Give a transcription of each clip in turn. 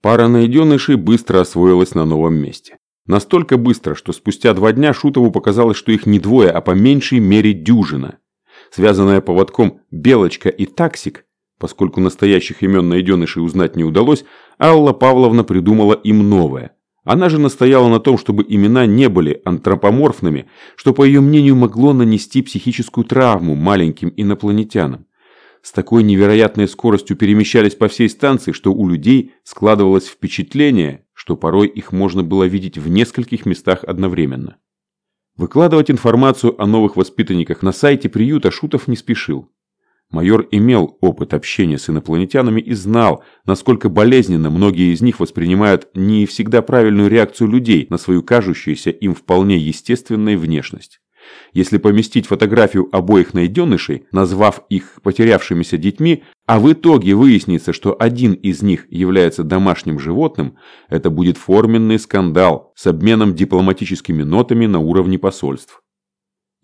Пара найденышей быстро освоилась на новом месте. Настолько быстро, что спустя два дня Шутову показалось, что их не двое, а по меньшей мере дюжина. Связанная поводком Белочка и Таксик, поскольку настоящих имен найденышей узнать не удалось, Алла Павловна придумала им новое. Она же настояла на том, чтобы имена не были антропоморфными, что, по ее мнению, могло нанести психическую травму маленьким инопланетянам с такой невероятной скоростью перемещались по всей станции, что у людей складывалось впечатление, что порой их можно было видеть в нескольких местах одновременно. Выкладывать информацию о новых воспитанниках на сайте приюта Шутов не спешил. Майор имел опыт общения с инопланетянами и знал, насколько болезненно многие из них воспринимают не всегда правильную реакцию людей на свою кажущуюся им вполне естественной внешность. Если поместить фотографию обоих найденышей, назвав их потерявшимися детьми, а в итоге выяснится, что один из них является домашним животным, это будет форменный скандал с обменом дипломатическими нотами на уровне посольств.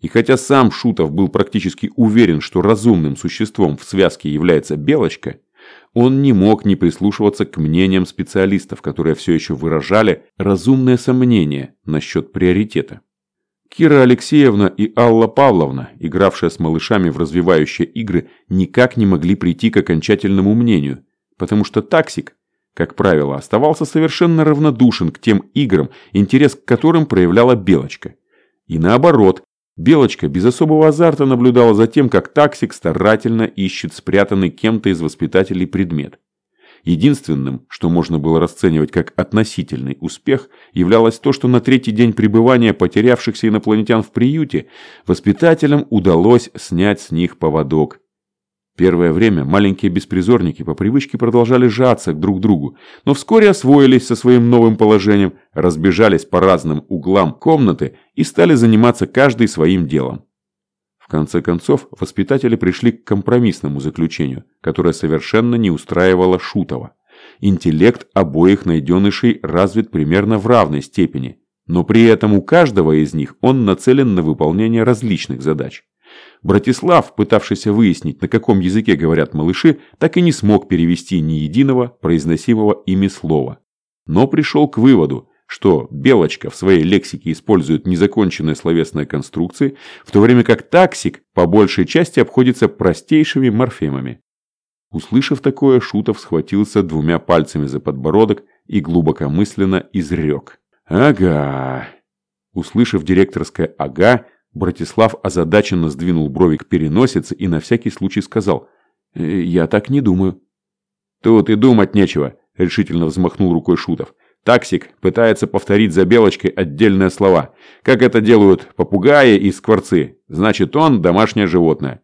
И хотя сам Шутов был практически уверен, что разумным существом в связке является белочка, он не мог не прислушиваться к мнениям специалистов, которые все еще выражали разумное сомнение насчет приоритета. Кира Алексеевна и Алла Павловна, игравшие с малышами в развивающие игры, никак не могли прийти к окончательному мнению, потому что таксик, как правило, оставался совершенно равнодушен к тем играм, интерес к которым проявляла Белочка. И наоборот, Белочка без особого азарта наблюдала за тем, как таксик старательно ищет спрятанный кем-то из воспитателей предмет. Единственным, что можно было расценивать как относительный успех, являлось то, что на третий день пребывания потерявшихся инопланетян в приюте воспитателям удалось снять с них поводок. Первое время маленькие беспризорники по привычке продолжали сжаться к друг другу, но вскоре освоились со своим новым положением, разбежались по разным углам комнаты и стали заниматься каждый своим делом. В конце концов, воспитатели пришли к компромиссному заключению, которое совершенно не устраивало Шутова. Интеллект обоих найденышей развит примерно в равной степени, но при этом у каждого из них он нацелен на выполнение различных задач. Братислав, пытавшийся выяснить, на каком языке говорят малыши, так и не смог перевести ни единого произносимого ими слова. Но пришел к выводу, что Белочка в своей лексике использует незаконченные словесные конструкции, в то время как таксик по большей части обходится простейшими морфемами. Услышав такое, Шутов схватился двумя пальцами за подбородок и глубокомысленно изрек. «Ага». Услышав директорское «ага», Братислав озадаченно сдвинул брови к переносице и на всякий случай сказал «Э, «Я так не думаю». «Тут и думать нечего», – решительно взмахнул рукой Шутов. Таксик пытается повторить за белочкой отдельные слова. Как это делают попугаи и скворцы. Значит, он домашнее животное.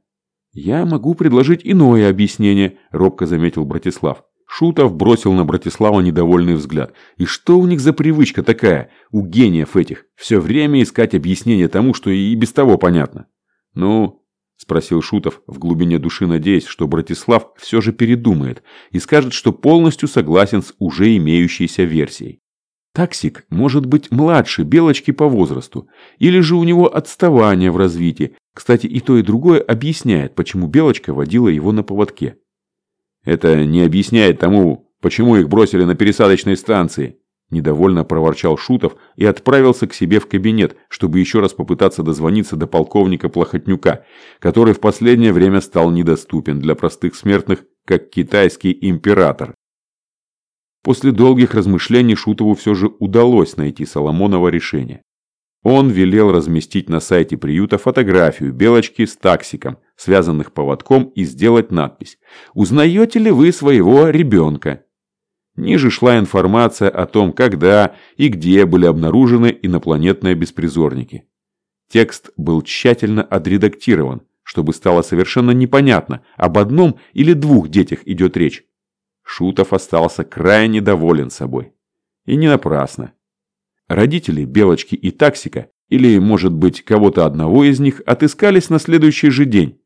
«Я могу предложить иное объяснение», – робко заметил Братислав. Шутов бросил на Братислава недовольный взгляд. И что у них за привычка такая, у гениев этих, все время искать объяснение тому, что и без того понятно? Ну, Спросил Шутов, в глубине души надеясь, что Братислав все же передумает и скажет, что полностью согласен с уже имеющейся версией. Таксик может быть младше Белочки по возрасту, или же у него отставание в развитии. Кстати, и то, и другое объясняет, почему Белочка водила его на поводке. Это не объясняет тому, почему их бросили на пересадочной станции, Недовольно проворчал Шутов и отправился к себе в кабинет, чтобы еще раз попытаться дозвониться до полковника Плохотнюка, который в последнее время стал недоступен для простых смертных, как китайский император. После долгих размышлений Шутову все же удалось найти Соломонова решение. Он велел разместить на сайте приюта фотографию белочки с таксиком, связанных поводком, и сделать надпись «Узнаете ли вы своего ребенка?» Ниже шла информация о том, когда и где были обнаружены инопланетные беспризорники. Текст был тщательно отредактирован, чтобы стало совершенно непонятно, об одном или двух детях идет речь. Шутов остался крайне доволен собой. И не напрасно. Родители Белочки и Таксика, или, может быть, кого-то одного из них, отыскались на следующий же день.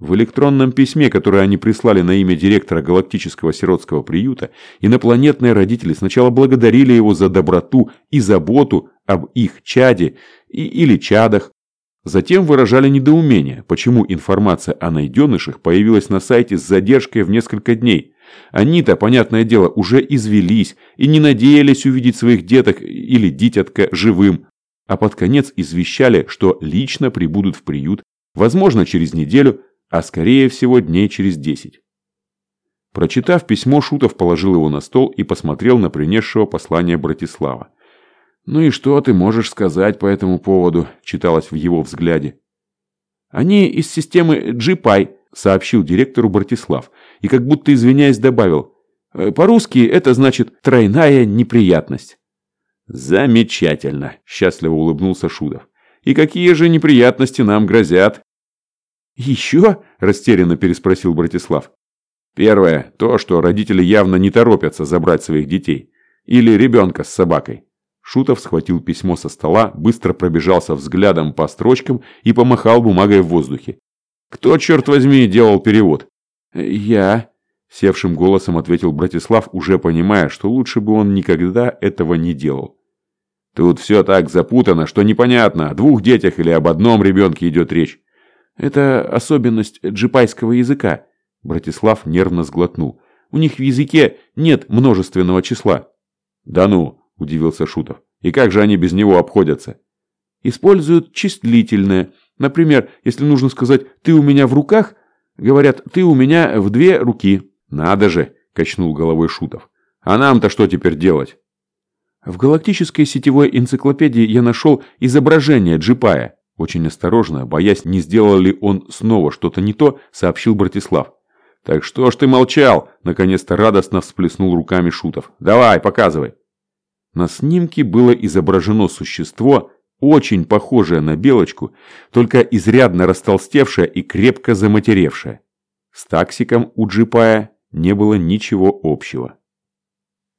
В электронном письме, которое они прислали на имя директора галактического сиротского приюта, инопланетные родители сначала благодарили его за доброту и заботу об их чаде и, или чадах, затем выражали недоумение, почему информация о найденышах появилась на сайте с задержкой в несколько дней, Они-то, понятное дело, уже извелись и не надеялись увидеть своих деток или дитятка живым, а под конец извещали, что лично прибудут в приют, возможно, через неделю, а скорее всего дней через десять. Прочитав письмо, Шутов положил его на стол и посмотрел на принесшего послание Братислава. «Ну и что ты можешь сказать по этому поводу?» – читалось в его взгляде. «Они из системы GPI», – сообщил директору Братислав, и как будто извиняясь добавил. «Э, «По-русски это значит «тройная неприятность». «Замечательно!» – счастливо улыбнулся Шудов. «И какие же неприятности нам грозят?» «Еще?» – растерянно переспросил Братислав. «Первое – то, что родители явно не торопятся забрать своих детей. Или ребенка с собакой». Шутов схватил письмо со стола, быстро пробежался взглядом по строчкам и помахал бумагой в воздухе. «Кто, черт возьми, делал перевод?» «Я», – севшим голосом ответил Братислав, уже понимая, что лучше бы он никогда этого не делал. Тут все так запутано, что непонятно, о двух детях или об одном ребенке идет речь. Это особенность джипайского языка. Братислав нервно сглотнул. У них в языке нет множественного числа. Да ну, удивился Шутов. И как же они без него обходятся? Используют числительное. Например, если нужно сказать «ты у меня в руках», говорят «ты у меня в две руки». Надо же, качнул головой Шутов. А нам-то что теперь делать? В галактической сетевой энциклопедии я нашел изображение Джипая. Очень осторожно, боясь, не сделал ли он снова что-то не то, сообщил Братислав. «Так что ж ты молчал?» – наконец-то радостно всплеснул руками Шутов. «Давай, показывай». На снимке было изображено существо, очень похожее на белочку, только изрядно растолстевшее и крепко заматеревшее. С таксиком у джипая не было ничего общего.